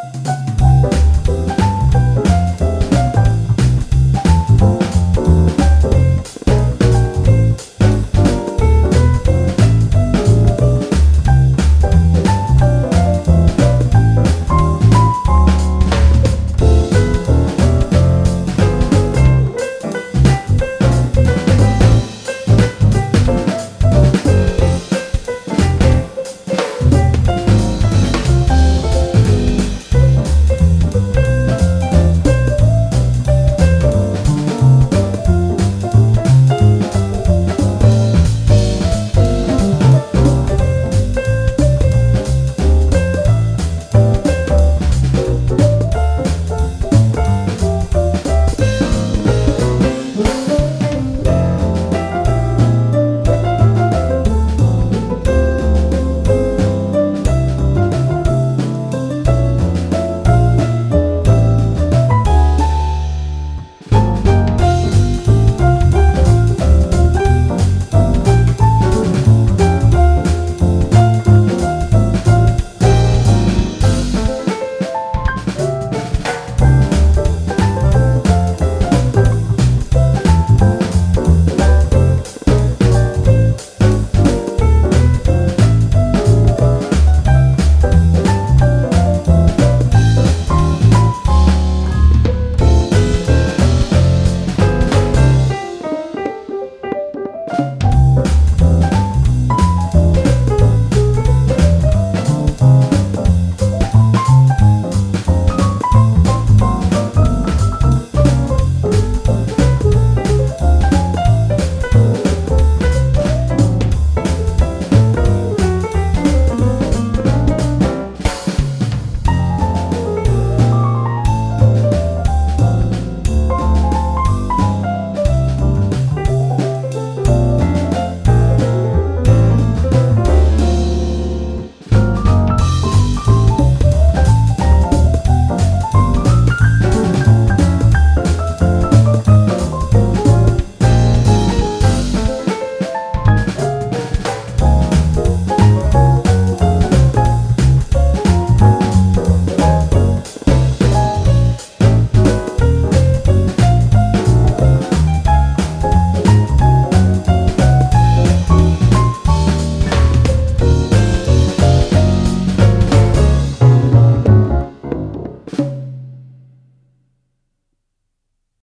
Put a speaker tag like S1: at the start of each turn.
S1: Bye.